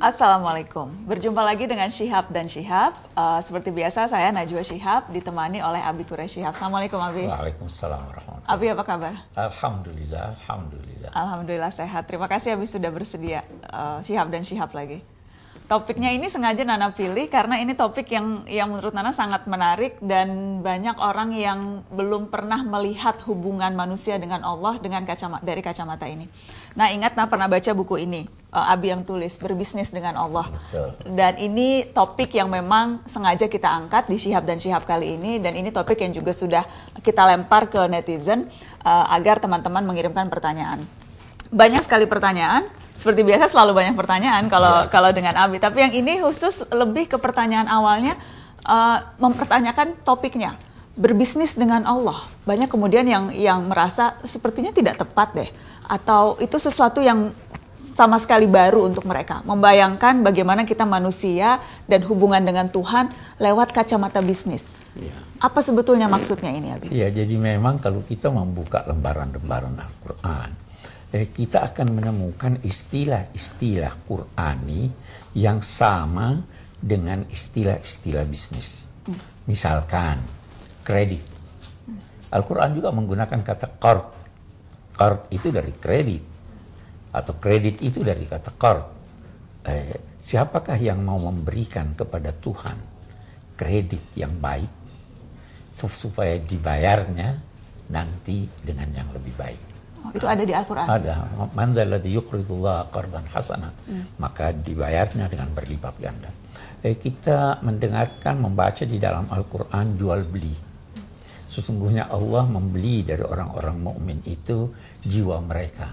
Assalamualaikum. Berjumpa lagi dengan Syihab dan Syihab. Uh, seperti biasa saya Najwa Syihab ditemani oleh Abi Kure Syihab. Assalamualaikum Abi. Waalaikumsalam warahmatullahi Abi apa kabar? Alhamdulillah, alhamdulillah. Alhamdulillah sehat. Terima kasih Abi sudah bersedia uh, Syihab dan Syihab lagi. Topiknya ini sengaja Nana pilih karena ini topik yang yang menurut Nana sangat menarik dan banyak orang yang belum pernah melihat hubungan manusia dengan Allah dengan kacamata dari kacamata ini. Nah, ingat Nana pernah baca buku ini, uh, Abi yang tulis berbisnis dengan Allah. Betul. Dan ini topik yang memang sengaja kita angkat di Syihab dan Syihab kali ini dan ini topik yang juga sudah kita lempar ke netizen uh, agar teman-teman mengirimkan pertanyaan. Banyak sekali pertanyaan seperti biasa selalu banyak pertanyaan kalau Ya. kalau dengan Abi. Tapi yang ini khusus lebih ke pertanyaan awalnya uh, mempertanyakan topiknya berbisnis dengan Allah. Banyak kemudian yang yang merasa sepertinya tidak tepat deh atau itu sesuatu yang sama sekali baru untuk mereka. Membayangkan bagaimana kita manusia dan hubungan dengan Tuhan lewat kacamata bisnis. Iya. Apa sebetulnya maksudnya ini, Abi? Ya, jadi memang kalau kita membuka lembaran-lembaran Al-Quran, eh, kita akan menemukan istilah-istilah Qurani yang sama dengan istilah-istilah bisnis. Misalkan kredit. Al-Quran juga menggunakan kata qard. Qard itu dari kredit. Atau kredit itu dari kata qard. Eh, siapakah yang mau memberikan kepada Tuhan kredit yang baik sup- supaya dibayarnya nanti dengan yang lebih baik. Oh, itu ada di Al-Qur'an. Ada man dzalladzi yuqridullah qardan hasana maka dibayarnya dengan berlipat ganda. Eh, kita mendengarkan membaca di dalam Al-Qur'an jual beli. Sesungguhnya Allah membeli dari orang-orang mukmin itu jiwa mereka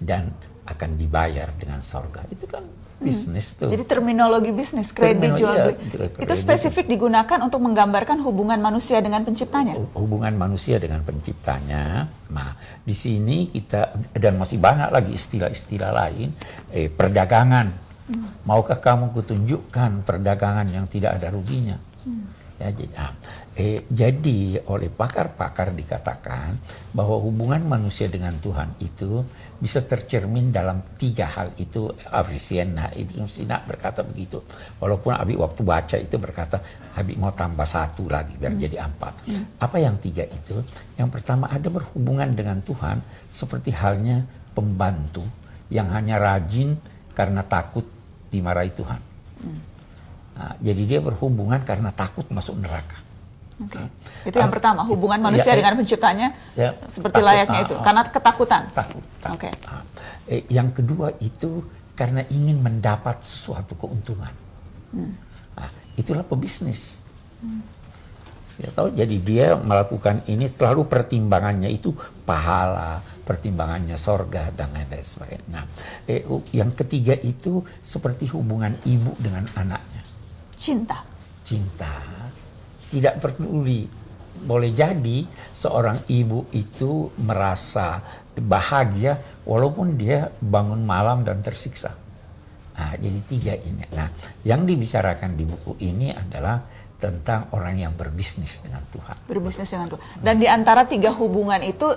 dan akan dibayar dengan sorga. Itu kan bisnis tuh. Jadi terminologi bisnis, kredit, jual iya, kredit. Itu spesifik digunakan untuk menggambarkan hubungan manusia dengan penciptanya. hubungan manusia dengan penciptanya. Nah, di sini kita dan masih banyak lagi istilah-istilah lain. Eh, perdagangan. Maukah kamu kutunjukkan perdagangan yang tidak ada ruginya? Ya, jadi, ah, eh, jadi oleh pakar-pakar dikatakan bahwa hubungan manusia dengan Tuhan itu bisa tercermin dalam tiga hal itu. Avicenna Ibnu Sina berkata begitu. Walaupun Abi waktu baca itu berkata Abi mau tambah satu lagi biar jadi empat. Apa yang tiga itu? Yang pertama ada berhubungan dengan Tuhan seperti halnya pembantu yang hanya rajin karena takut dimarahi Tuhan. Nah, jadi dia berhubungan karena takut masuk neraka. Oke. Itu yang pertama, hubungan manusia ya, dengan penciptanya ya, seperti takut, layaknya ah, itu, ah. karena ketakutan. Takut. takut. Oke. Ah. Eh, yang kedua itu karena ingin mendapat sesuatu keuntungan. Ah, itulah pebisnis. Ya tahu, jadi dia melakukan ini selalu pertimbangannya itu pahala, pertimbangannya sorga dan lain-lain sebagainya. Nah, eh, yang ketiga itu seperti hubungan ibu dengan anaknya. Cinta. cinta, tidak peduli. Boleh jadi seorang ibu itu merasa bahagia walaupun dia bangun malam dan tersiksa. Nah, jadi tiga ini. Nah, yang dibicarakan di buku ini adalah tentang orang yang berbisnis dengan Tuhan. berbisnis dengan Tuhan. Dan di antara tiga hubungan itu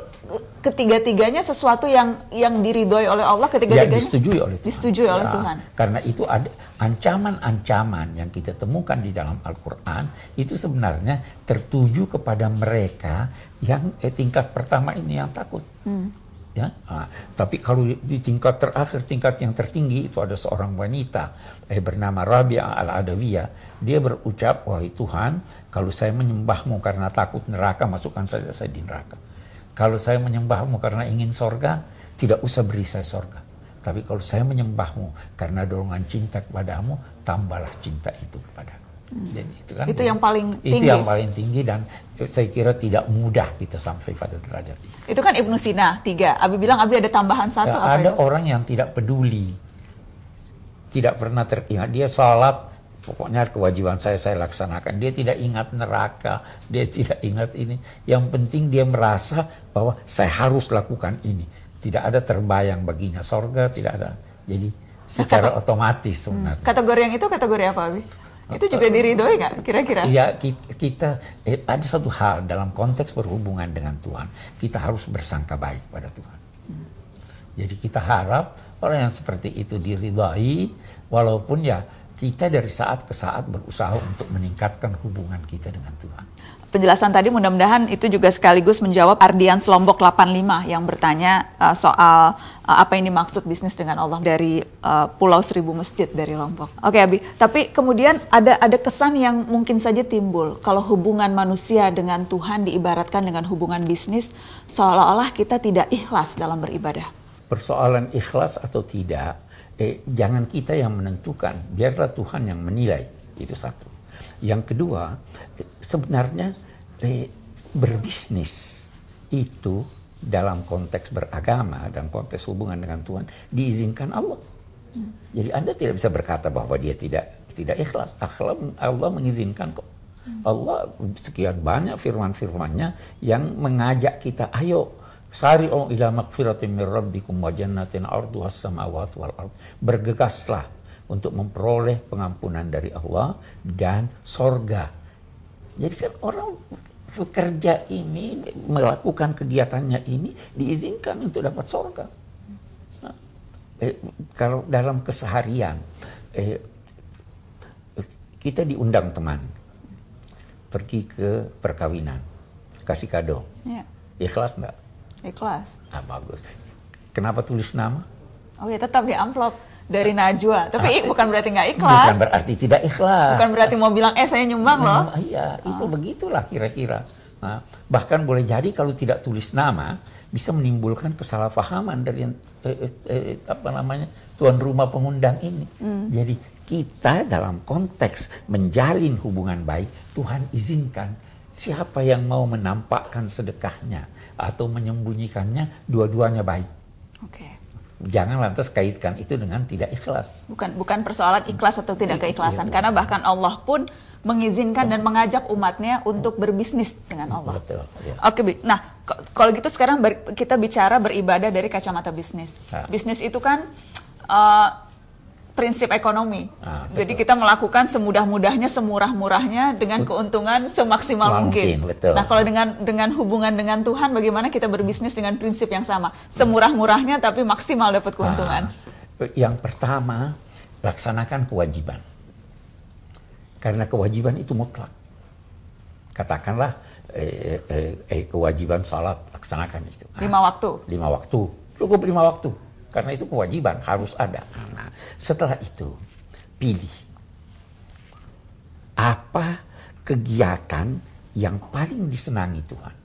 ketiga-tiganya sesuatu yang yang diridhoi oleh Allah Ya, ketiga-tiganya disetujui oleh Tuhan. Disetujui oleh Ya, Tuhan. Karena itu ada ancaman-ancaman yang kita temukan di dalam Al-Quran itu sebenarnya tertuju kepada mereka yang eh, tingkat pertama ini yang takut. Hmm. Ya, ah, tapi kalau di- tingkat terakhir, tingkat yang tertinggi itu ada seorang wanita eh, bernama Rabia al-Adawiyah. Dia berucap, wahai Tuhan, kalau saya menyembahmu karena takut neraka, masukkan saja saya di neraka. Kalau saya menyembahmu karena ingin sorga, tidak usah beri saya sorga. Tapi kalau saya menyembahmu karena dorongan cinta kepadamu, tambahlah cinta itu kepadaku. Jadi itu kan Hmm. Itu yang paling itu tinggi. yang paling tinggi dan saya kira tidak mudah kita sampai pada derajat itu. Itu kan Ibnu Sina tiga. Abi bilang Abi ada tambahan satu Ya, apa ada itu? orang yang tidak peduli, tidak pernah teringat dia sholat, pokoknya kewajiban saya saya laksanakan. Dia tidak ingat neraka, dia tidak ingat ini. Yang penting dia merasa bahwa saya harus lakukan ini. Tidak ada terbayang baginya sorga, tidak ada. Jadi secara kata- otomatis sebenarnya. Kategori yang itu kategori apa Abi? Itu juga diridhoi nggak kira-kira? Iya, ki- kita eh, ada satu hal dalam konteks berhubungan dengan Tuhan, kita harus bersangka baik pada Tuhan. Jadi kita harap orang yang seperti itu diridhai walaupun ya kita dari saat ke saat berusaha untuk meningkatkan hubungan kita dengan Tuhan. Penjelasan tadi mudah-mudahan itu juga sekaligus menjawab Ardian Lombok 85 yang bertanya uh, soal uh, apa ini maksud bisnis dengan Allah dari uh, Pulau Seribu Masjid dari Lombok. Oke okay, Abi, tapi kemudian ada ada kesan yang mungkin saja timbul kalau hubungan manusia dengan Tuhan diibaratkan dengan hubungan bisnis seolah-olah kita tidak ikhlas dalam beribadah. Persoalan ikhlas atau tidak eh, jangan kita yang menentukan, biarlah Tuhan yang menilai. Itu satu. Yang kedua, eh, sebenarnya eh, berbisnis itu dalam konteks beragama, dalam konteks hubungan dengan Tuhan diizinkan Allah. Hmm. Jadi Anda tidak bisa berkata bahwa dia tidak tidak ikhlas. Allah, Allah mengizinkan kok. Hmm. Allah sekian banyak firman-firmannya yang mengajak kita, ayo Sari'u ila magfiratin min rabbikum wa jannatin arduhas samawati wal ard. Bergegaslah untuk memperoleh pengampunan dari Allah dan sorga. Jadi kan orang bekerja ini, melakukan kegiatannya ini diizinkan untuk dapat sorga. Nah, eh, kalau dalam keseharian, eh, kita diundang teman pergi ke perkawinan, kasih kado. Ya. Ikhlas nggak? Ikhlas. Ah, bagus. Kenapa tulis nama? Oh ya tetap di amplop dari Najwa. Tapi ah, bukan berarti nggak ikhlas. Bukan berarti tidak ikhlas. Bukan berarti mau bilang eh saya nyumbang loh. Iya, oh. itu begitulah kira-kira. Nah, bahkan boleh jadi kalau tidak tulis nama bisa menimbulkan kesalahpahaman dari eh, eh, eh, apa namanya tuan rumah pengundang ini. Hmm. Jadi kita dalam konteks menjalin hubungan baik Tuhan izinkan siapa yang mau menampakkan sedekahnya atau menyembunyikannya, dua-duanya baik. Oke. Okay. Jangan lantas kaitkan itu dengan tidak ikhlas. Bukan bukan persoalan ikhlas atau tidak keikhlasan, iya, karena bahkan Allah pun mengizinkan dan mengajak umatnya untuk berbisnis dengan Allah. Betul. Ya. Oke, okay, nah kalau gitu sekarang ber, kita bicara beribadah dari kacamata bisnis. Nah. Bisnis itu kan uh, prinsip ekonomi. Ah, Jadi kita melakukan semudah-mudahnya, semurah-murahnya dengan keuntungan semaksimal mungkin. mungkin. Betul. Nah, kalau dengan dengan hubungan dengan Tuhan bagaimana kita berbisnis dengan prinsip yang sama? Semurah-murahnya tapi maksimal dapat keuntungan. Ah, yang pertama, laksanakan kewajiban. Karena kewajiban itu mutlak. Katakanlah eh, eh, eh, kewajiban salat laksanakan itu. lima waktu. Lima waktu. Cukup lima waktu karena itu kewajiban, harus ada. Nah, setelah itu, pilih. Apa kegiatan yang paling disenangi Tuhan?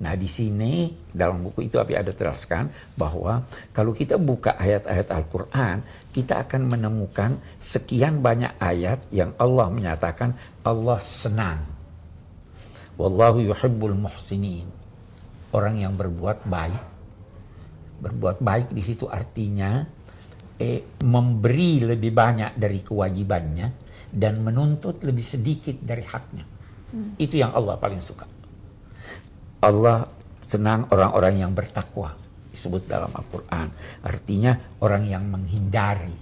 Nah di sini dalam buku itu Abi ada teraskan bahwa kalau kita buka ayat-ayat Al-Quran kita akan menemukan sekian banyak ayat yang Allah menyatakan Allah senang. Wallahu yuhibbul muhsinin. Orang yang berbuat baik Berbuat baik di situ artinya eh, memberi lebih banyak dari kewajibannya dan menuntut lebih sedikit dari haknya. Hmm. Itu yang Allah paling suka. Allah senang orang-orang yang bertakwa disebut dalam Al-Quran. Artinya orang yang menghindari.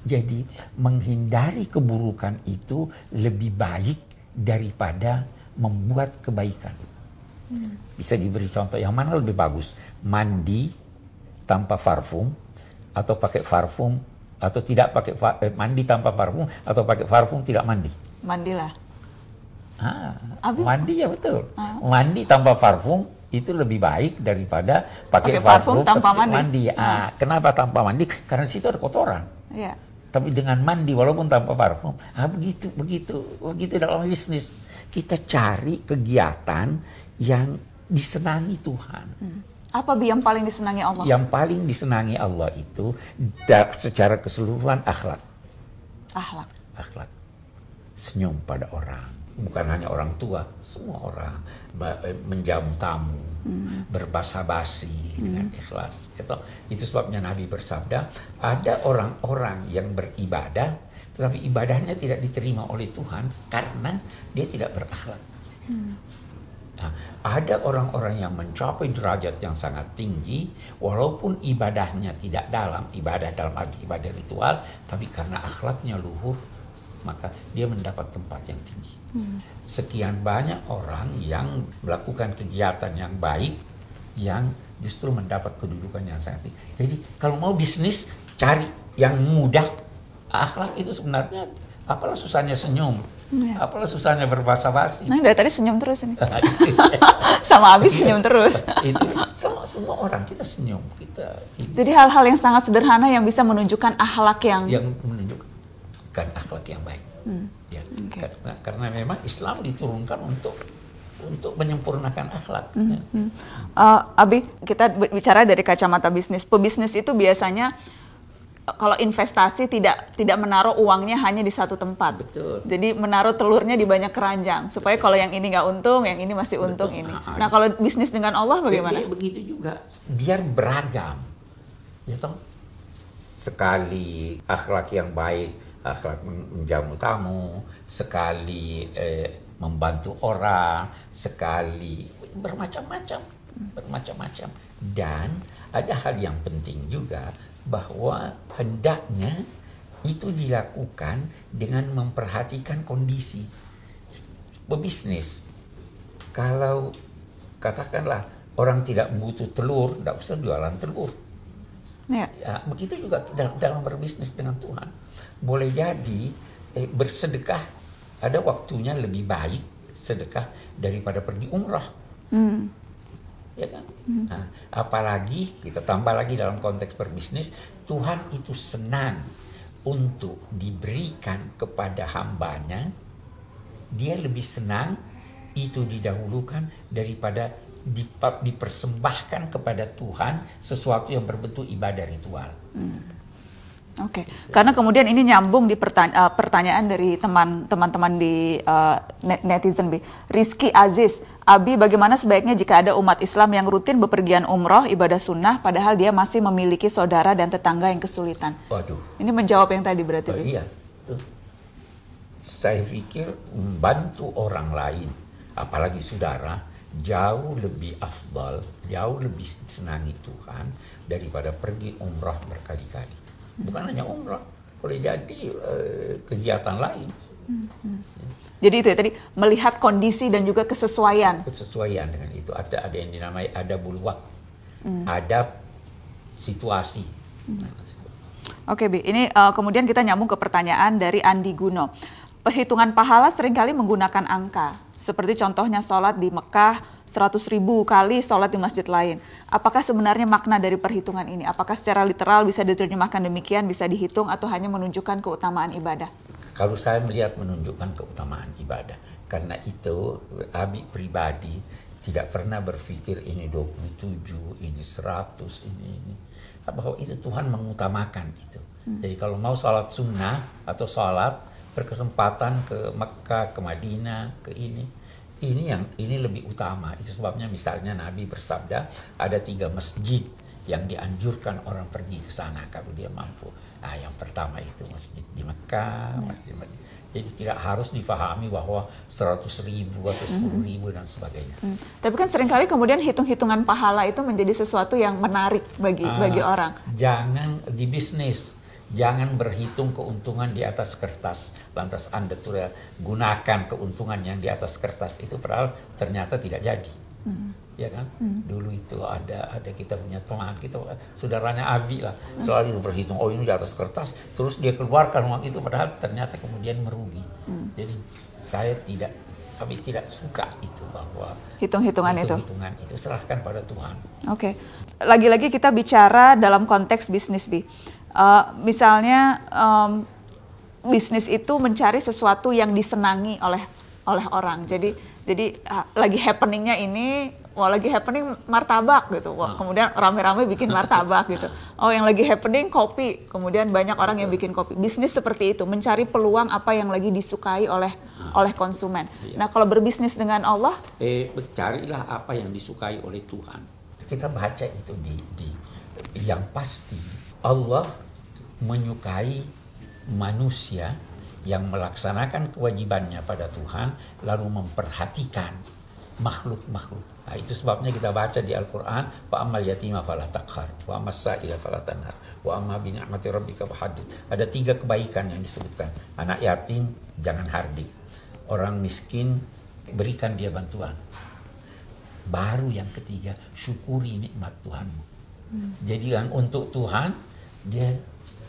Jadi menghindari keburukan itu lebih baik daripada membuat kebaikan. Hmm. Bisa diberi contoh yang mana lebih bagus? Mandi tanpa parfum atau pakai parfum atau tidak pakai eh, mandi tanpa parfum atau pakai parfum tidak mandi? Mandilah. Ah, mandi ya betul. Ah. Mandi tanpa parfum itu lebih baik daripada pakai, parfum, parfum tanpa mandi. mandi. Ah, ah. Kenapa tanpa mandi? Karena di situ ada kotoran. Ya. Tapi dengan mandi walaupun tanpa parfum, ah begitu begitu begitu dalam bisnis kita cari kegiatan yang disenangi Tuhan. Hmm. Apa bi yang paling disenangi Allah? Yang paling disenangi Allah itu secara keseluruhan akhlak. Akhlak. Akhlak. Senyum pada orang, bukan hanya orang tua, semua orang eh, menjamu tamu, hmm. berbahasa basi hmm. dengan ikhlas. Itu, itu sebabnya Nabi bersabda, ada orang-orang yang beribadah, tetapi ibadahnya tidak diterima oleh Tuhan karena dia tidak berakhlak. Hmm. Nah, ada orang-orang yang mencapai derajat yang sangat tinggi, walaupun ibadahnya tidak dalam, ibadah dalam arti ibadah ritual, tapi karena akhlaknya luhur, maka dia mendapat tempat yang tinggi. Hmm. Sekian banyak orang yang melakukan kegiatan yang baik, yang justru mendapat kedudukan yang sangat tinggi. Jadi kalau mau bisnis cari yang mudah. Akhlak itu sebenarnya apalah susahnya senyum. Ya. Apalah susahnya berbahasa basi. Nah, dari tadi senyum terus ini. Sama habis senyum terus. itu sama semua orang kita senyum, kita itu Jadi hal-hal yang sangat sederhana yang bisa menunjukkan akhlak yang, yang menunjukkan akhlak yang baik. Ya, Oke. karena, karena memang Islam diturunkan untuk untuk menyempurnakan akhlak. Hmm. Ya. Uh, Abi, kita bicara dari kacamata bisnis. Pebisnis itu biasanya kalau investasi tidak tidak menaruh uangnya hanya di satu tempat. Betul. Jadi menaruh telurnya di banyak keranjang supaya kalau yang ini nggak untung, yang ini masih untung Betul. ini. Ah, Nah, kalau bisnis dengan Allah bagaimana? Ya, begitu juga, biar beragam. Ya toh, sekali akhlak yang baik, akhlak men- menjamu tamu, sekali eh, membantu orang, sekali bermacam-macam, bermacam-macam. Dan ada hal yang penting juga bahwa hendaknya itu dilakukan dengan memperhatikan kondisi pebisnis. Kalau katakanlah orang tidak butuh telur, tidak usah jualan telur. Ya. Ya, begitu juga dalam, dalam berbisnis dengan Tuhan. Boleh jadi eh, bersedekah ada waktunya lebih baik sedekah daripada pergi umrah. Hmm. Ya kan? Nah, apalagi kita tambah lagi dalam konteks berbisnis, Tuhan itu senang untuk diberikan kepada hambanya. Dia lebih senang itu didahulukan daripada dipersembahkan kepada Tuhan sesuatu yang berbentuk ibadah ritual. Oke, karena kemudian ini nyambung di pertanya- eh, pertanyaan dari teman- teman-teman di net- netizen B. Rizky Aziz, Abi bagaimana sebaiknya jika ada umat Islam yang rutin bepergian umroh ibadah sunnah padahal dia masih memiliki saudara dan tetangga yang kesulitan? Waduh. Ini menjawab yang tadi berarti. Oh, iya. Tuh. Saya pikir membantu orang lain, apalagi saudara, jauh lebih afdal, jauh lebih senangi Tuhan daripada pergi umrah berkali-kali. Bukan hanya umrah, boleh jadi eh, kegiatan lain, Jadi itu ya tadi melihat kondisi dan juga kesesuaian. kesesuaian dengan itu. Ada ada yang dinamai ada buluwak, ada situasi. Nah, Oke, Bi. Ini eh, kemudian kita nyambung ke pertanyaan dari Andi Guno. Perhitungan pahala sering kali menggunakan angka. Seperti contohnya sholat di Mekah 100 ribu kali sholat di masjid lain. Apakah sebenarnya makna dari perhitungan ini? Apakah secara literal bisa diterjemahkan demikian, bisa dihitung, atau hanya menunjukkan keutamaan ibadah? Kalau saya melihat menunjukkan keutamaan ibadah. Karena itu Abi pribadi tidak pernah berpikir ini 27, ini 100, ini ini. Bahwa itu Tuhan mengutamakan itu. Jadi kalau mau sholat sunnah atau sholat berkesempatan ke Mekah, ke Madinah, ke ini. Ini yang ini lebih utama. Itu sebabnya misalnya Nabi bersabda ada tiga masjid yang dianjurkan orang pergi ke sana kalau dia mampu. Nah, yang pertama itu masjid di Mekah, masjid Madinah. Jadi tidak harus difahami bahwa 100 ribu atau 10 ribu dan sebagainya. Hmm. Tapi kan sering kali kemudian hitung-hitungan pahala itu menjadi sesuatu yang menarik bagi Ah, bagi orang. Jangan di bisnis, jangan berhitung keuntungan di atas kertas. Lantas Anda tuh gunakan keuntungan yang di atas kertas itu padahal ternyata tidak jadi. Ya kan? Dulu itu ada ada kita punya teman kita saudaranya Abi lah selalu itu berhitung oh ini di atas kertas terus dia keluarkan uang itu padahal ternyata kemudian merugi. Jadi saya tidak kami tidak suka itu bahwa Hitung-hitungan itu. hitungan itu serahkan pada Tuhan. Oke, lagi-lagi kita bicara dalam konteks bisnis bi. Eh, misalnya em, bisnis itu mencari sesuatu yang disenangi oleh oleh orang. Jadi jadi ah, lagi happeningnya ini, wah lagi happening martabak gitu. Wah, kemudian rame-rame bikin martabak gitu. Oh yang lagi happening kopi, kemudian banyak orang yang bikin kopi. Bisnis seperti itu, mencari peluang apa yang lagi disukai oleh oleh konsumen. Nah kalau berbisnis dengan Allah, eh carilah apa yang disukai oleh Tuhan. Kita baca itu di, di yang pasti Allah menyukai manusia yang melaksanakan kewajibannya pada Tuhan lalu memperhatikan makhluk-makhluk. Nah, itu sebabnya kita baca di Al-Qur'an wa amal yatima fala taqhar wa amas sa'ila fala tanhar wa amma bi ni'mati rabbika fahaddits. Ada tiga kebaikan yang disebutkan. Anak yatim jangan hardik. Orang miskin berikan dia bantuan Baru yang ketiga, syukuri nikmat Tuhanmu. Hmm. Jadi yang untuk Tuhan, dia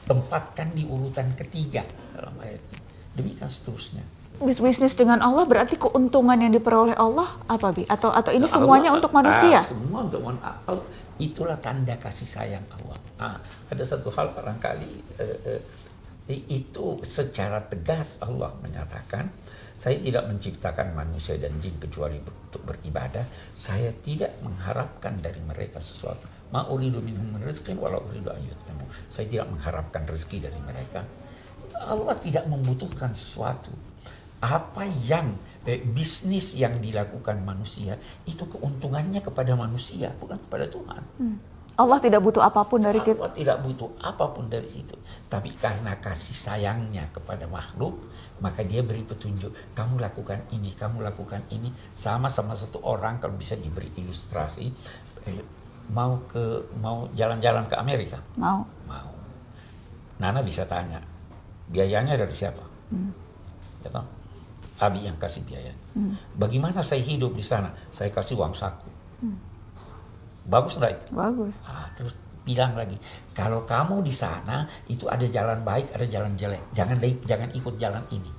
tempatkan di urutan ketiga dalam ayat ini. Demikian seterusnya bisnis dengan Allah berarti keuntungan yang diperoleh Allah apa bi? Atau atau ini semuanya Allah, untuk manusia? Ah, semua untuk manusia. Itulah tanda kasih sayang Allah. Ah, ada satu hal barangkali eh, eh, itu secara tegas Allah menyatakan saya tidak menciptakan manusia dan jin kecuali untuk beribadah. Saya tidak mengharapkan dari mereka sesuatu. Ma uridu minhum rizqin walau uridu Saya tidak mengharapkan rezeki dari mereka. Allah tidak membutuhkan sesuatu apa yang eh, bisnis yang dilakukan manusia itu keuntungannya kepada manusia bukan kepada Tuhan. Hmm. Allah tidak butuh apa pun dari kita. Allah tidak butuh apa pun dari situ. Tapi karena kasih sayangnya kepada makhluk, maka dia beri petunjuk. Kamu lakukan ini, kamu lakukan ini. Sama sama satu orang kalau bisa diberi ilustrasi, eh, mau ke mau jalan-jalan ke Amerika. Mau. Mau. Nana bisa tanya, biayanya dari siapa? Hmm. Ya Abi yang kasih biaya. Hmm. Bagaimana saya hidup di sana? Saya kasih uang saku. Bagus nggak itu? Bagus. Ah, terus bilang lagi, kalau kamu di sana itu ada jalan baik, ada jalan jelek. Jangan jangan ikut jalan ini.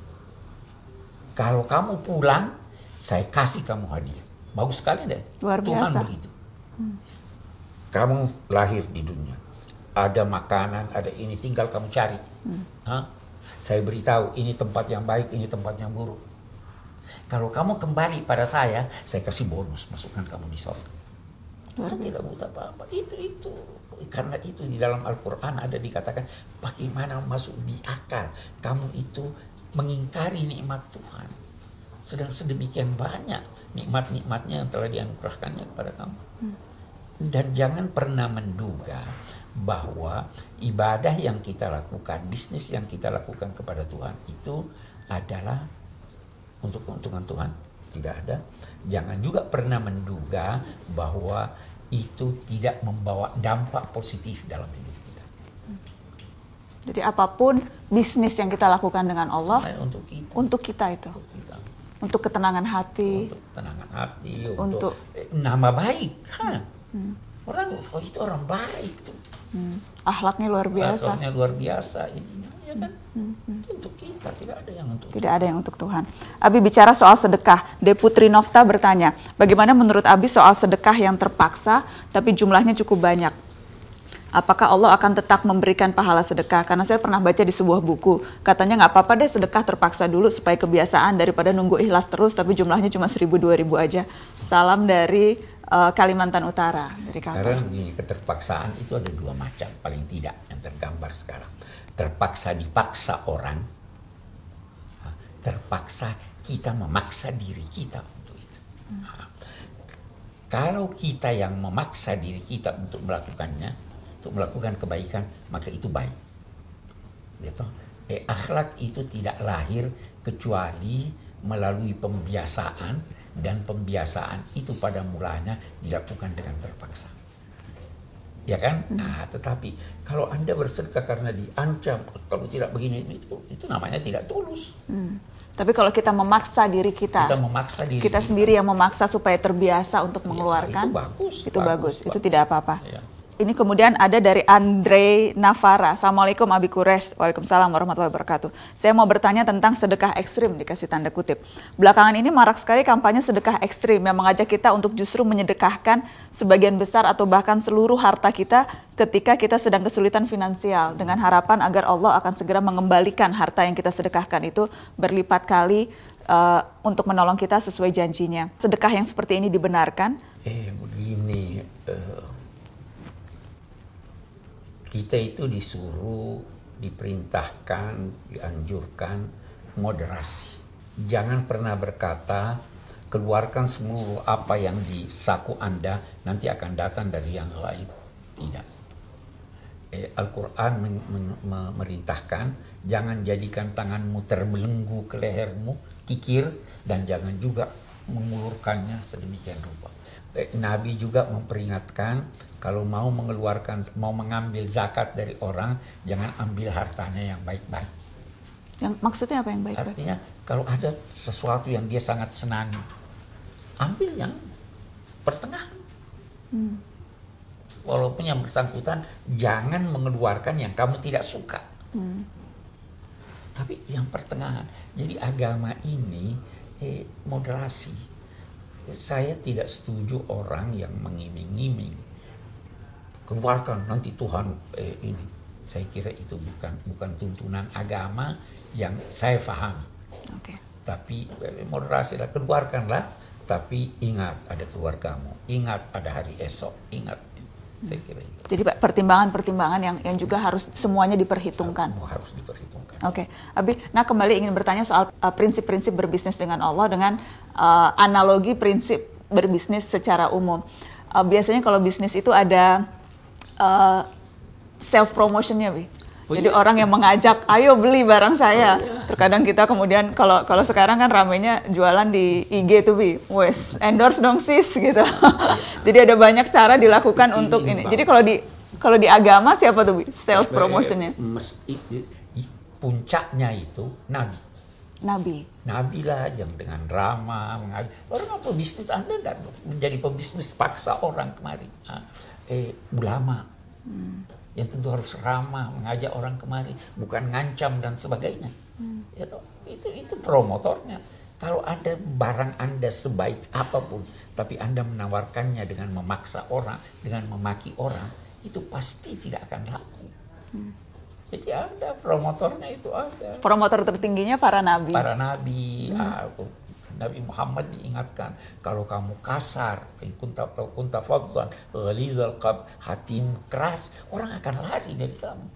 Kalau kamu pulang, saya kasih kamu hadiah. Bagus sekali deh. Luar Tuhan biasa. begitu. Hmm. Kamu lahir di dunia. Ada makanan, ada ini, tinggal kamu cari. Hmm. Saya beritahu, ini tempat yang baik, ini tempat yang buruk kalau kamu kembali pada saya, saya kasih bonus, masukkan kamu di sorga. Kan tidak butuh apa-apa. Itu itu karena itu di dalam Al-Quran ada dikatakan bagaimana masuk di akal kamu itu mengingkari nikmat Tuhan. Sedang sedemikian banyak nikmat-nikmatnya yang telah dianugerahkannya kepada kamu. Hmm. Dan jangan pernah menduga bahwa ibadah yang kita lakukan, bisnis yang kita lakukan kepada Tuhan itu adalah untuk keuntungan Tuhan tidak ada. Jangan juga pernah menduga bahwa itu tidak membawa dampak positif dalam hidup kita. Jadi apa pun bisnis yang kita lakukan dengan Allah untuk kita, untuk kita itu. Untuk, kita. untuk ketenangan hati. Untuk ketenangan hati, untuk, untuk nama baik. Ha. Hmm. Orang oh itu orang baik tuh. Hmm. Ahlaknya luar biasa. Ahlaknya luar biasa ini ya kan? Hmm, hmm. untuk kita, tidak ada yang untuk Tidak ada yang untuk Tuhan. Abi bicara soal sedekah. De Putri Nofta bertanya, bagaimana menurut Abi soal sedekah yang terpaksa tapi jumlahnya cukup banyak? Apakah Allah akan tetap memberikan pahala sedekah? Karena saya pernah baca di sebuah buku, katanya nggak apa-apa deh sedekah terpaksa dulu supaya kebiasaan daripada nunggu ikhlas terus tapi jumlahnya cuma seribu dua ribu aja. Salam dari uh, Kalimantan Utara dari Sekarang ini keterpaksaan itu ada dua macam paling tidak yang tergambar sekarang terpaksa dipaksa orang, terpaksa kita memaksa diri kita untuk itu. Nah, kalau kita yang memaksa diri kita untuk melakukannya, untuk melakukan kebaikan, maka itu baik. Gitu. Eh, akhlak itu tidak lahir kecuali melalui pembiasaan dan pembiasaan itu pada mulanya dilakukan dengan terpaksa ya kan? Hmm. Nah, tetapi kalau anda bersedekah karena diancam, kalau tidak begini itu, itu namanya tidak tulus. Hmm. Tapi kalau kita memaksa diri kita, kita memaksa diri kita, kita sendiri yang memaksa supaya terbiasa untuk ya, mengeluarkan, itu bagus, itu bagus, bagus, bagus. itu tidak apa-apa. Ya. Ini kemudian ada dari Andre Navara. Assalamualaikum Abi Kures. Waalaikumsalam warahmatullahi wabarakatuh. Saya mau bertanya tentang sedekah ekstrim, dikasih tanda kutip. Belakangan ini marak sekali kampanye sedekah ekstrim yang mengajak kita untuk justru menyedekahkan sebagian besar atau bahkan seluruh harta kita ketika kita sedang kesulitan finansial. Dengan harapan agar Allah akan segera mengembalikan harta yang kita sedekahkan itu berlipat kali uh, untuk menolong kita sesuai janjinya. Sedekah yang seperti ini dibenarkan? Eh begini, uh kita itu disuruh, diperintahkan, dianjurkan moderasi. Jangan pernah berkata, keluarkan seluruh apa yang di saku Anda nanti akan datang dari yang lain. Tidak. Eh, Al-Quran memerintahkan, jangan jadikan tanganmu terbelenggu ke lehermu, kikir, dan jangan juga mengulurkannya sedemikian rupa. Eh, Nabi juga memperingatkan kalau mau mengeluarkan mau mengambil zakat dari orang jangan ambil hartanya yang baik-baik. Yang maksudnya apa yang baik-baik? Artinya kalau ada sesuatu yang dia sangat senangi, ambil yang pertengahan. Hmm. Walaupun yang bersangkutan jangan mengeluarkan yang kamu tidak suka. Hmm. Tapi yang pertengahan. Jadi agama ini eh, moderasi. Saya tidak setuju orang yang mengiming-iming. Keluarkan nanti Tuhan eh, ini. Saya kira itu bukan bukan tuntunan agama yang saya paham. Okay. Tapi eh, moderasi lah keluarkanlah. Tapi ingat ada keluargamu, ingat ada hari esok, ingat saya kira itu. Jadi pertimbangan-pertimbangan yang yang juga harus semuanya diperhitungkan. Semua harus diperhitungkan. Oke, okay. Abi. Nah kembali ingin bertanya soal uh, prinsip-prinsip uh, berbisnis dengan Allah dengan uh, analogi prinsip berbisnis secara umum. Uh, biasanya kalau bisnis itu ada uh, sales promotionnya, Bi. Oh, Jadi iya. orang yang mengajak, ayo beli barang saya. Oh, iya. Terkadang kita kemudian kalau kalau sekarang kan ramenya jualan di IG tuh bi, wes endorse dong sis gitu. Jadi ada banyak cara dilakukan untuk ini. Jadi kalau di kalau di agama siapa tuh bi? Sales promotionnya? Mesti puncaknya itu nabi. Nabi. Nabi lah yang dengan ramah mengajak. Orang apa bisnis Anda dan menjadi pebisnis paksa orang kemari. Ah, eh ulama. Hmm yang tentu harus ramah mengajak orang kemari bukan ngancam dan sebagainya hmm. itu itu itu promotornya kalau ada barang anda sebaik apa pun tapi anda menawarkannya dengan memaksa orang dengan memaki orang itu pasti tidak akan laku hmm. jadi ada promotornya itu ada promotor tertingginya para nabi para nabi hmm. ah, Nabi Muhammad diingatkan kalau kamu kasar, kunta kunta fadhan, ghalizal qab, hatimu keras, orang akan lari dari kamu.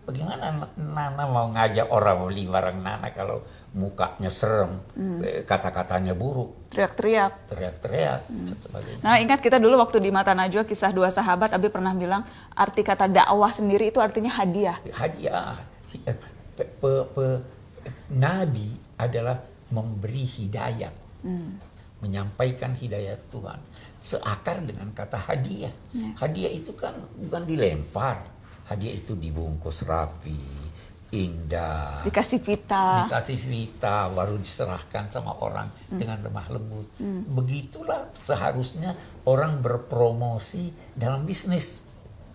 Bagaimana Nana mau ngajak orang beli barang Nana kalau mukanya serem, hmm. kata-katanya buruk, teriak-teriak, teriak-teriak hmm. dan sebagainya. Nah ingat kita dulu waktu di Mata Najwa kisah dua sahabat, Abi pernah bilang arti kata dakwah sendiri itu artinya hadiah. Hadiah. Pe, pe, pe, nabi adalah memberi hidayah. Hmm. Menyampaikan hidayah Tuhan. Seakar dengan kata hadiah. Ya. Hadiah itu kan bukan dilempar. Hadiah itu dibungkus rapi, indah. Dikasih pita. Dikasih pita, baru diserahkan sama orang hmm. dengan lemah lembut. Hmm. Begitulah seharusnya orang berpromosi dalam bisnis.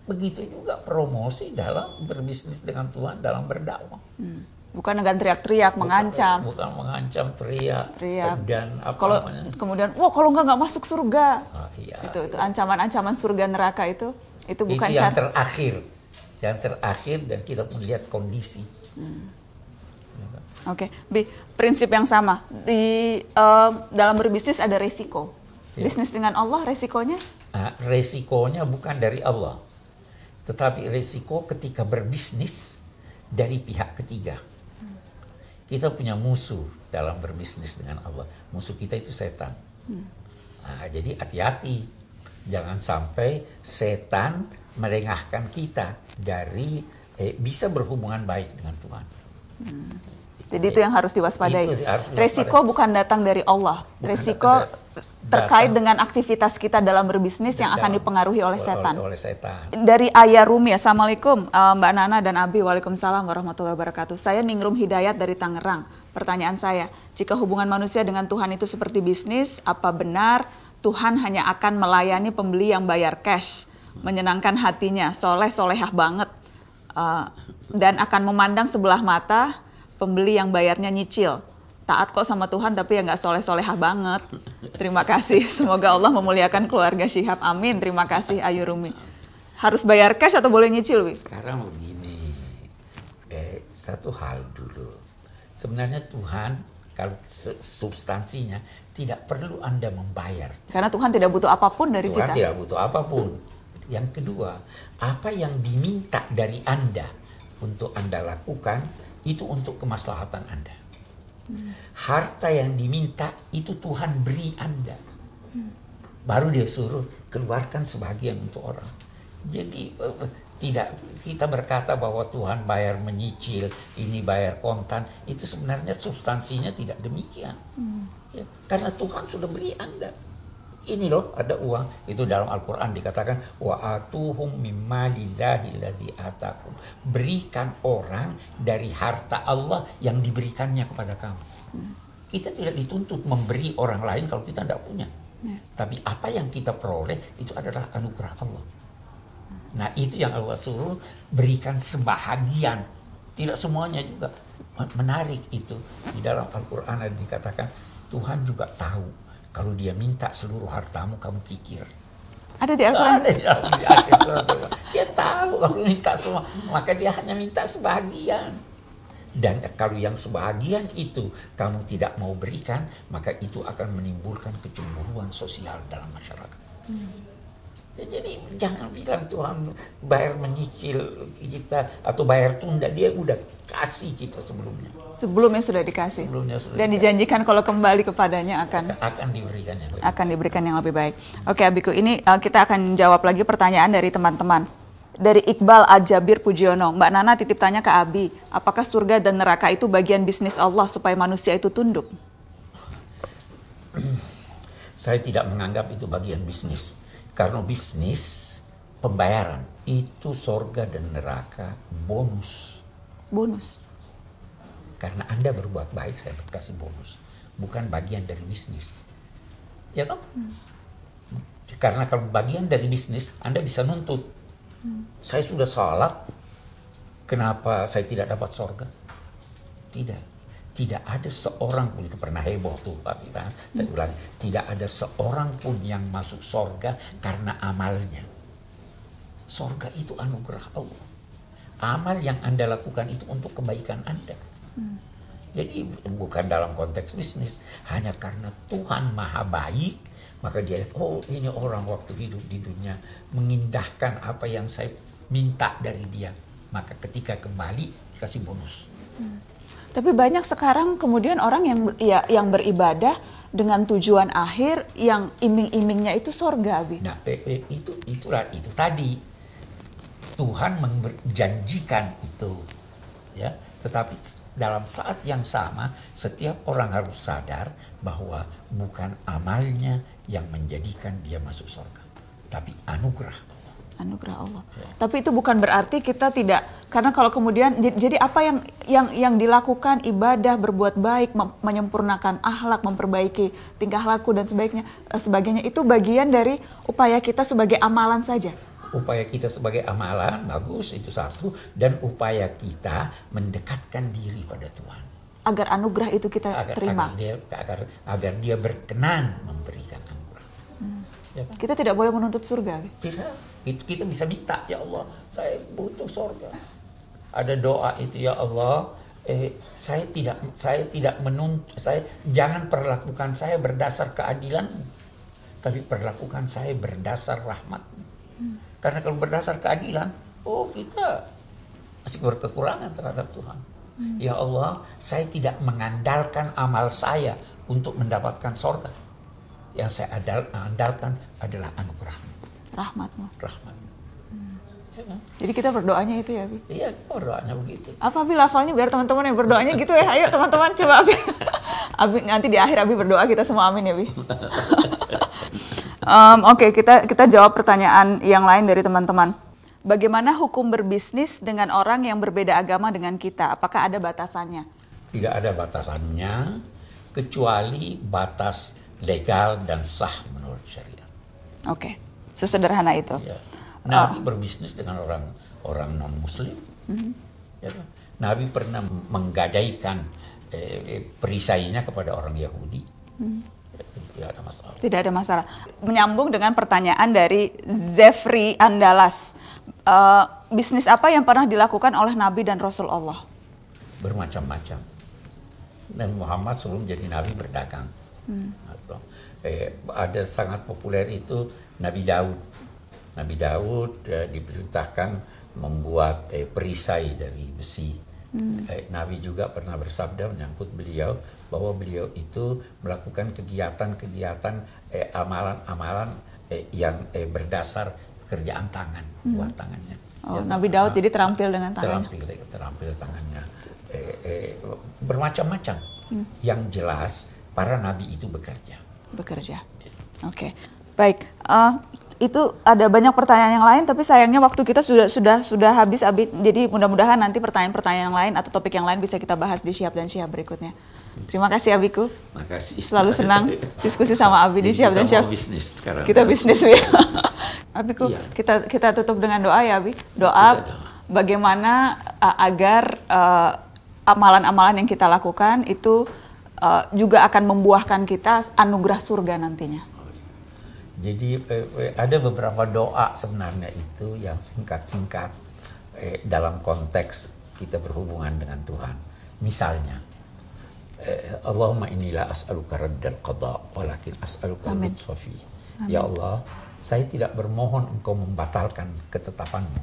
Begitu juga promosi dalam berbisnis dengan Tuhan, dalam berdakwah. Hmm. Bukan dengan teriak-teriak, mengancam. Bukan mengancam, teriak. Teriak. Dan apa kalau kemudian, wah kalau nggak nggak masuk surga. Oh, iya, itu itu ancaman-ancaman surga neraka itu itu bukan itu yang terakhir, yang terakhir dan kita melihat kondisi. Hmm. Oke, okay. Prinsip yang sama di uh, dalam berbisnis ada resiko. Ya. Bisnis dengan Allah resikonya? Nah, resikonya bukan dari Allah, tetapi resiko ketika berbisnis dari pihak ketiga. Kita punya musuh dalam berbisnis dengan Allah. Musuh kita itu setan. Hmm. Nah, jadi hati-hati. Jangan sampai setan melengahkan kita dari eh, bisa berhubungan baik dengan Tuhan. Hmm. Jadi itu yang harus diwaspadai. Harus Resiko bukan datang dari Allah. Bukan Resiko terkait dengan aktivitas kita dalam berbisnis yang akan dipengaruhi oleh setan. Oleh, setan. Dari Ayah Rumi, Assalamualaikum uh, Mbak Nana dan Abi, Waalaikumsalam warahmatullahi wabarakatuh. Saya Ningrum Hidayat dari Tangerang. Pertanyaan saya, jika hubungan manusia dengan Tuhan itu seperti bisnis, apa benar Tuhan hanya akan melayani pembeli yang bayar cash, menyenangkan hatinya, soleh solehah banget, uh, dan akan memandang sebelah mata pembeli yang bayarnya nyicil? Taat kok sama Tuhan tapi ya nggak soleh solehah banget. Terima kasih. Semoga Allah memuliakan keluarga Syihab. Amin. Terima kasih Ayu Rumi. Harus bayar cash atau boleh nyicil, Wi? Sekarang begini, eh, satu hal dulu. Sebenarnya Tuhan kalau substansinya tidak perlu Anda membayar. Karena Tuhan tidak butuh apa pun dari Tuhan kita. Tuhan tidak butuh apa pun. Yang kedua, apa yang diminta dari Anda untuk Anda lakukan itu untuk kemaslahatan Anda. Harta yang diminta itu Tuhan beri Anda. Baru dia suruh keluarkan sebagian untuk orang. Jadi uh, tidak kita berkata bahwa Tuhan bayar menyicil, ini bayar kontan, itu sebenarnya substansinya tidak demikian. Hmm. Ya, karena Tuhan sudah beri Anda. Ini loh ada uang itu dalam Al-Qur'an dikatakan wa atuhum mimmalillahi ladzi atakum. Berikan orang dari harta Allah yang diberikannya kepada kamu. Kita tidak dituntut memberi orang lain kalau kita tidak punya. Ya. Tapi apa yang kita peroleh itu adalah anugerah Allah. Nah itu yang Allah suruh berikan sebahagian. Tidak semuanya juga menarik itu. Di dalam Al-Quran ada dikatakan Tuhan juga tahu kalau dia minta seluruh hartamu kamu kikir. Ada di Al-Quran? Ada di Al-Quran. dia tahu kalau minta semua. Maka dia hanya minta sebahagian. Dan kalau yang sebahagian itu kamu tidak mau berikan, maka itu akan menimbulkan kecemburuan sosial dalam masyarakat. Hmm. Ya, jadi jangan bilang Tuhan bayar menyicil kita atau bayar tunda, dia udah kasih kita sebelumnya. Sebelumnya sudah dikasih. Sebelumnya sudah Dan dikasih. dijanjikan kalau kembali kepadanya akan akan diberikan yang lebih akan diberikan yang lebih baik. Oke, Abiku, ini uh, kita akan jawab lagi pertanyaan dari teman-teman. Dari Iqbal Ajabir Pujiono, Mbak Nana titip tanya ke Abi, apakah surga dan neraka itu bagian bisnis Allah supaya manusia itu tunduk? Saya tidak menganggap itu bagian bisnis karena bisnis pembayaran itu sorga dan neraka bonus. Bonus. Karena Anda berbuat baik saya kasih bonus. Bukan bagian dari bisnis. Ya toh? Hmm. Karena kalau bagian dari bisnis Anda bisa nuntut. Hmm. Saya sudah salat. Kenapa saya tidak dapat sorga? Tidak tidak ada seorang pun itu pernah heboh tuh Pak Ivan. Saya ulang, tidak ada seorang pun yang masuk sorga karena amalnya. Sorga itu anugerah Allah. Amal yang Anda lakukan itu untuk kebaikan Anda. Hmm. Jadi bukan dalam konteks bisnis, hanya karena Tuhan maha baik, maka dia lihat, oh ini orang waktu hidup di dunia mengindahkan apa yang saya minta dari dia. Maka ketika kembali dikasih bonus. Hmm. Tapi banyak sekarang kemudian orang yang ya, yang beribadah dengan tujuan akhir yang iming-imingnya itu sorga, Abi. Nah, itu itulah itu tadi Tuhan menjanjikan itu, ya. Tetapi dalam saat yang sama setiap orang harus sadar bahwa bukan amalnya yang menjadikan dia masuk sorga, tapi anugerah anugerah Allah. Ya. Tapi itu bukan berarti kita tidak karena kalau kemudian jadi apa yang yang yang dilakukan ibadah berbuat baik menyempurnakan akhlak memperbaiki tingkah laku dan sebagainya eh, sebagainya itu bagian dari upaya kita sebagai amalan saja. Upaya kita sebagai amalan bagus itu satu dan upaya kita mendekatkan diri pada Tuhan. Agar anugerah itu kita agar, terima. Agar dia agar agar dia berkenan memberikan anugerah. Hmm. Ya kan? Kita tidak boleh menuntut surga. Tidak itu kita bisa minta ya Allah saya butuh sorga. Ada doa itu ya Allah eh saya tidak saya tidak menuntut saya jangan perlakukan saya berdasar keadilan tapi perlakukan saya berdasar rahmat hmm. karena kalau berdasar keadilan oh kita masih berkekurangan terhadap Tuhan. Hmm. ya Allah saya tidak mengandalkan amal saya untuk mendapatkan sorga. Yang saya andalkan adalah anugerahmu rahmatmu. Rahmat. Hmm. Ya kan? Jadi kita berdoanya itu ya, Abi? Iya, berdoanya begitu. Apa Abi lafalnya biar teman-teman yang berdoanya gitu ya? Ayo teman-teman coba Abi. Abi nanti di akhir Abi berdoa kita semua amin ya, Abi. um, Oke, okay, kita kita jawab pertanyaan yang lain dari teman-teman. Bagaimana hukum berbisnis dengan orang yang berbeda agama dengan kita? Apakah ada batasannya? Tidak ada batasannya, kecuali batas legal dan sah menurut syariat. Oke. Okay. Sesederhana itu. Ya. Nabi oh. berbisnis dengan orang orang non Muslim. Mm-hmm. Ya, kan? Nabi pernah menggadaikan eh, eh, perisainya kepada orang Yahudi. Mm. Ya, tidak ada masalah. Tidak ada masalah. Menyambung dengan pertanyaan dari Zefri Andalas. Uh, bisnis apa yang pernah dilakukan oleh Nabi dan Rasul Allah? Bermacam-macam. Dan Muhammad sebelum jadi Nabi berdagang. Hmm. Atau, eh, ada sangat populer itu Nabi Daud. Nabi Daud eh, diperintahkan membuat eh, perisai dari besi. Hmm. Eh, Nabi juga pernah bersabda menyangkut beliau bahwa beliau itu melakukan kegiatan-kegiatan eh, amalan-amalan eh, yang eh, berdasar pekerjaan tangan, hmm. buat tangannya. Oh, ya, Nabi Daud jadi terampil dengan tangannya. Terampil, terampil tangannya. Eh, eh, bermacam-macam. Hmm. Yang jelas para nabi itu bekerja. Bekerja. Ya. Oke. Okay. Baik, uh, itu ada banyak pertanyaan yang lain, tapi sayangnya waktu kita sudah sudah sudah habis, Abi. Jadi mudah-mudahan nanti pertanyaan-pertanyaan yang lain atau topik yang lain bisa kita bahas di siap dan siap berikutnya. Terima kasih Abiku. Makasih. Selalu senang diskusi sama Abi di kita dan Syab. mau bisnis sekarang. Kita bisnis ya. Abiku, Iya. kita kita tutup dengan doa ya Abi. Kita Doa doa. bagaimana uh, agar uh, amalan-amalan yang kita lakukan itu uh, juga akan membuahkan kita anugerah surga nantinya. Jadi eh, eh, ada beberapa doa sebenarnya itu yang singkat-singkat eh, dalam konteks kita berhubungan dengan Tuhan. Misalnya, eh, Allahumma inilah as'aluka raddal qada walakin as'aluka lutfa fi. Ya Allah, saya tidak bermohon engkau membatalkan ketetapanmu.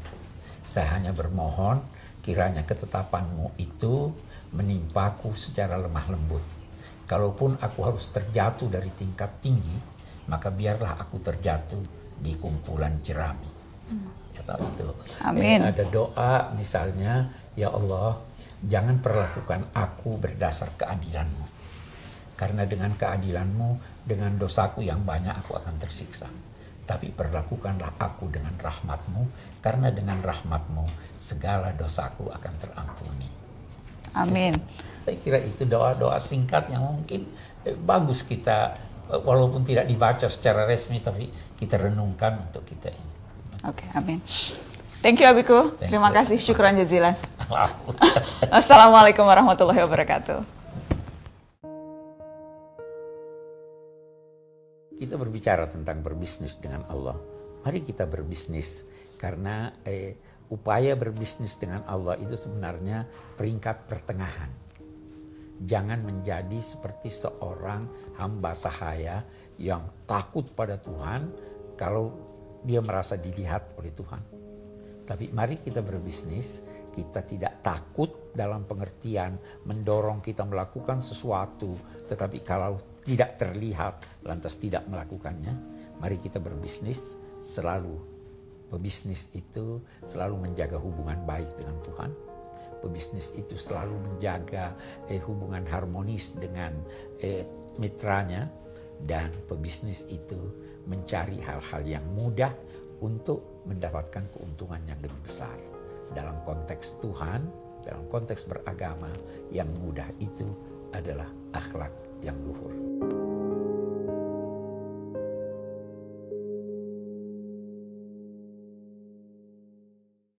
Saya hanya bermohon kiranya ketetapanmu itu menimpaku secara lemah lembut. Kalaupun aku harus terjatuh dari tingkat tinggi, maka biarlah aku terjatuh di kumpulan jerami. Kata itu. Amin. Eh, ada doa misalnya, ya Allah, jangan perlakukan aku berdasar keadilanmu. Karena dengan keadilanmu, dengan dosaku yang banyak aku akan tersiksa. Tapi perlakukanlah aku dengan rahmatmu, karena dengan rahmatmu segala dosaku akan terampuni. Amin. Saya kira itu doa-doa singkat yang mungkin eh, bagus kita, walaupun tidak dibaca secara resmi, tapi kita renungkan untuk kita ini. Oke, amin. Thank you Abiku. Thank Terima you. kasih. Syukran jazilan. Assalamualaikum warahmatullahi wabarakatuh. kita berbicara tentang berbisnis dengan Allah. Mari kita berbisnis karena eh, upaya berbisnis dengan Allah itu sebenarnya peringkat pertengahan. Jangan menjadi seperti seorang hamba sahaya yang takut pada Tuhan kalau dia merasa dilihat oleh Tuhan. Tapi mari kita berbisnis, kita tidak takut dalam pengertian mendorong kita melakukan sesuatu, tetapi kalau tidak terlihat lantas tidak melakukannya, mari kita berbisnis selalu pebisnis itu selalu menjaga hubungan baik dengan Tuhan. Pebisnis itu selalu menjaga eh, hubungan harmonis dengan eh, mitranya dan pebisnis itu mencari hal-hal yang mudah untuk mendapatkan keuntungan yang lebih besar. Dalam konteks Tuhan, dalam konteks beragama, yang mudah itu adalah akhlak yang luhur.